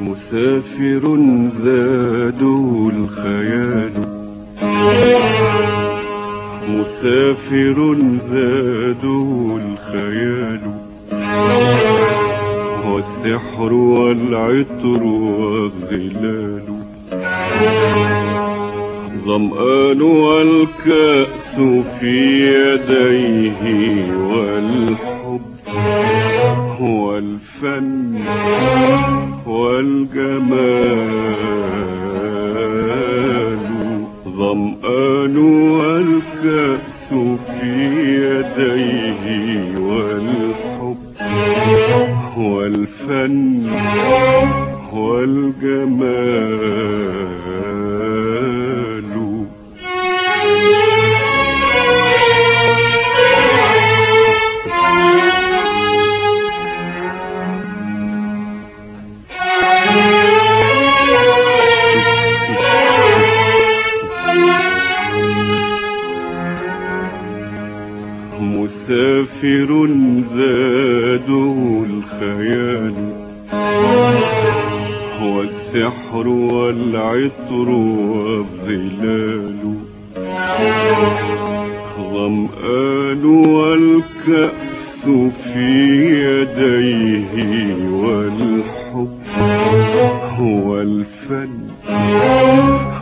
مسافر زاده الخيال. مسافر زاده الخيال. والسحر والعطر والظلال. ظمآن والكأس في يديه والحب والفن والجمال ظمآن والكأس في يديه والحب والفن والجمال مسافر زاده الخيال. والسحر والعطر والظلال. ظمآن والكأس في يديه والحب. والفن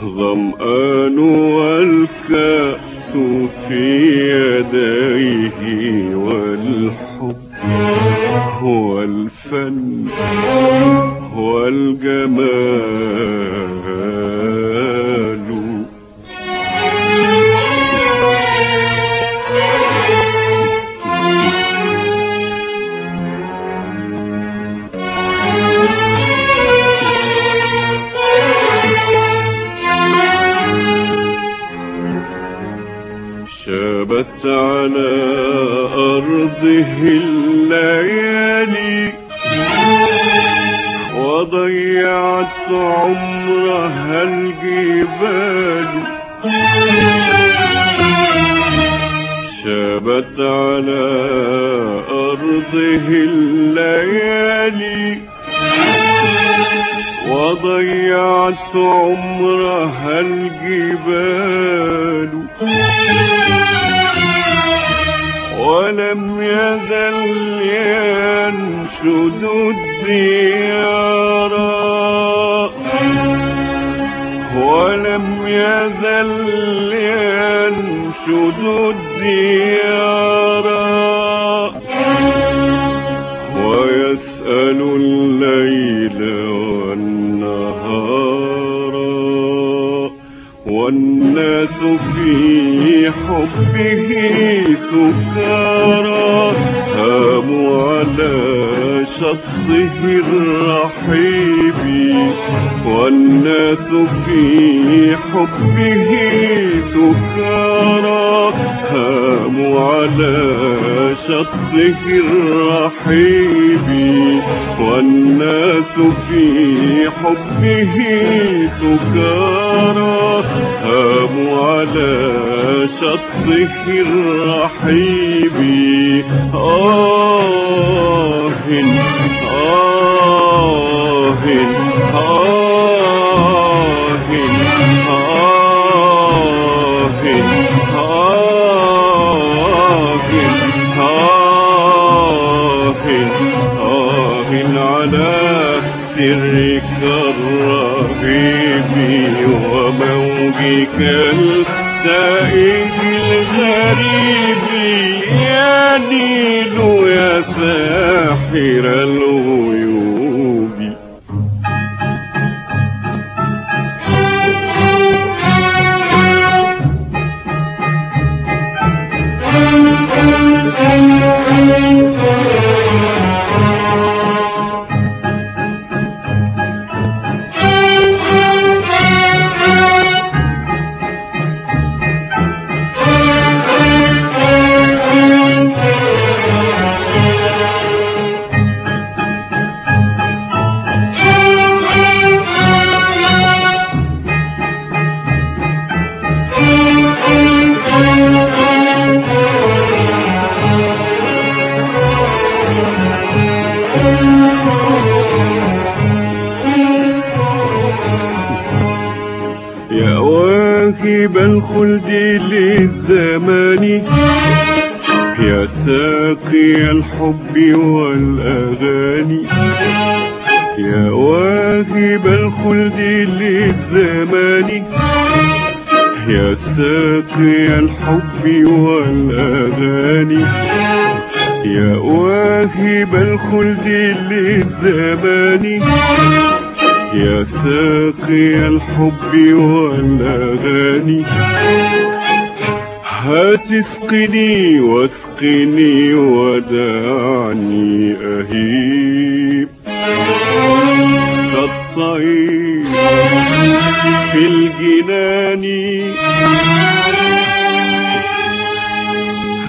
ظمآن والكأس في يديه والحب والفن والجمال وضيعت عمرها الجبال شابت على أرضه الليالي. وضيعت عمرها الجبال ولم يزل ينشد الديار. ولم يزل ينشد الديار. ويسأل الليل والنهار. والناس في حبه سكارى هاموا على شطه الرحيب. والناس في حبه سكارى هاموا على شطه الرحيب. والناس في حبه سكارى شطه الرحيب آه آه آه آه آه على سرك الرهيب وموجك التائه الغريب يا نيل يا ساحر الغيوب الخلد للزمان يا ساقي الحب والأغاني يا واهب الخلد للزمان يا ساقي الحب والأغاني يا واهب الخلد للزمان يا ساقي الحب والأغاني. هتسقني واسقني ودعني أهيب. كالطير في الجنان.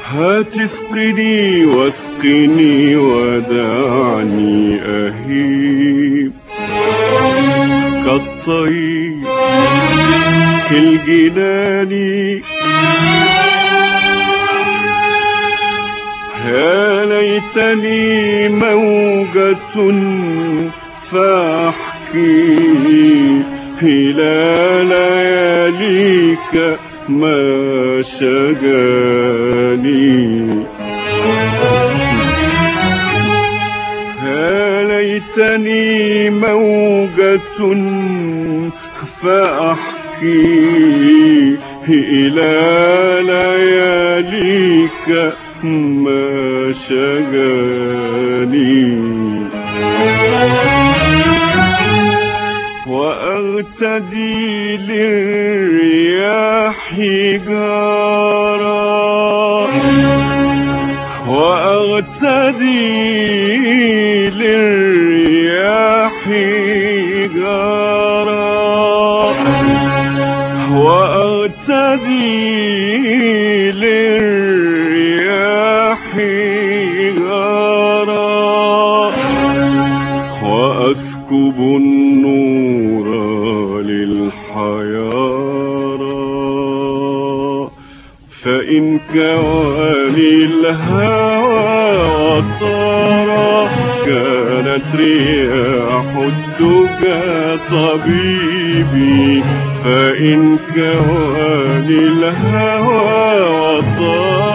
هتسقني واسقني ودعني أهيب. كالطير في الجنان. يا ليتني موجة فاحكي إلى لياليك ما شجاني. ليتني موجة فأحكي إلى لياليك ما شجاني وأغتدي للرياح وأسكب النور للحيارى فإن كواني الهوى وطارا كانت رياح الدجى طبيبي فإن كواني الهوى وطارا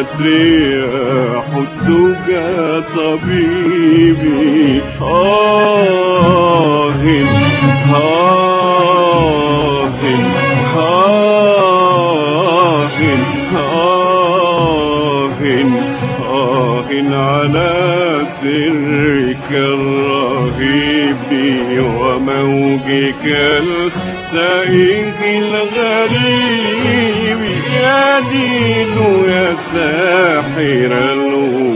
كانت رياح الدجى طبيبي آه آه آه آه آه على سرك الرهيب وموجك التائه الغريب يا دين يا ساحر الغيوب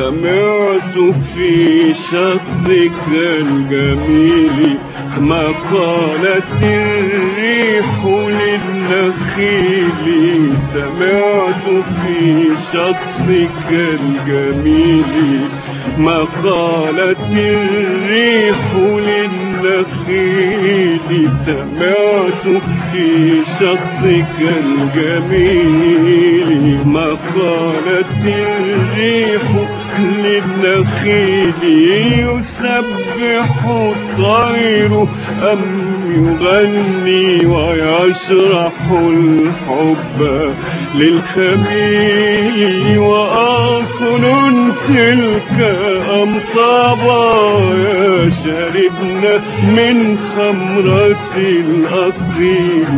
سمعت في شطك الجميل مقالة الريح للنخيل سمعت في شطك الجميل مقالة الريح للنخيل سمعت في شطك الجميل مقالة الريح للنخيل يسبح الطير أم يغني ويشرح الحب للخميل وأصل تلك أم صبايا شربنا من خمرة الأصيل.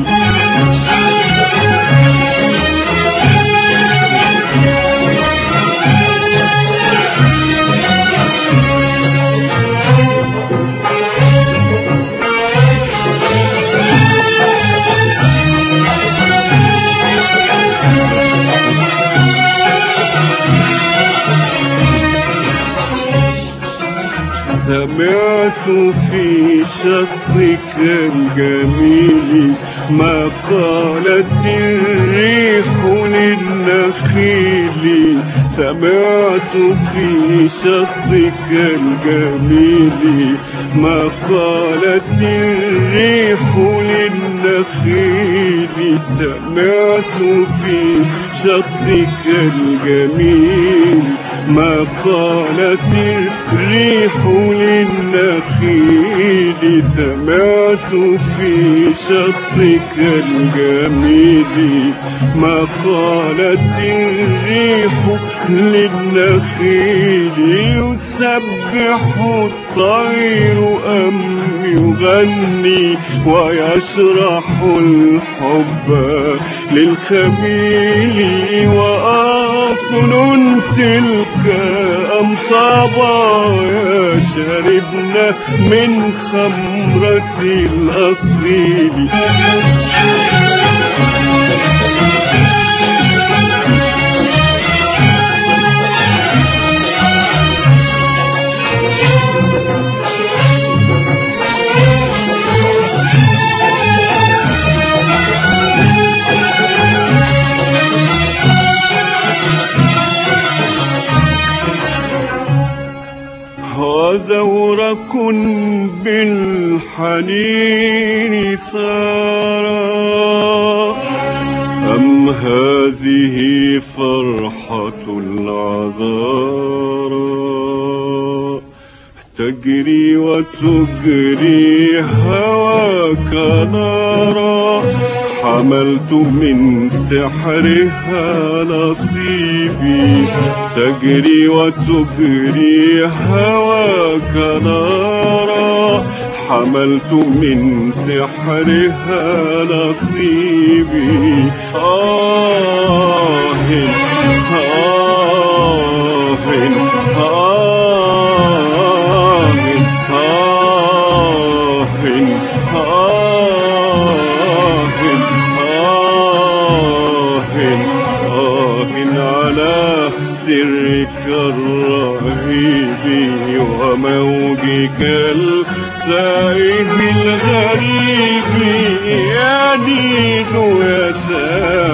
سمعت في شطك الجميل ما قالت الريح للنخيل سمعت في شطك الجميل ما قالت الريح للنخيل سمعت في شطك الجميل ما قالت الريح للنخيل سمعت في شطك الجميل. ما قالت الريح للنخيل يسبح الطير أم يغني ويشرح الحب للخميل وأصل تلك أم صبايا شربنا من خمرة الأصيل. وزورق بالحنين سارا. أم هذه فرحة العذارى تجري وتجري هواك نارا. حملت من سحرها نصيبي تجري وتجري هواك نارا حملت من سحرها نصيبي آه آه آه آه على سرك الرهيب وموجك التائه الغريب. يا نيل يا ساحر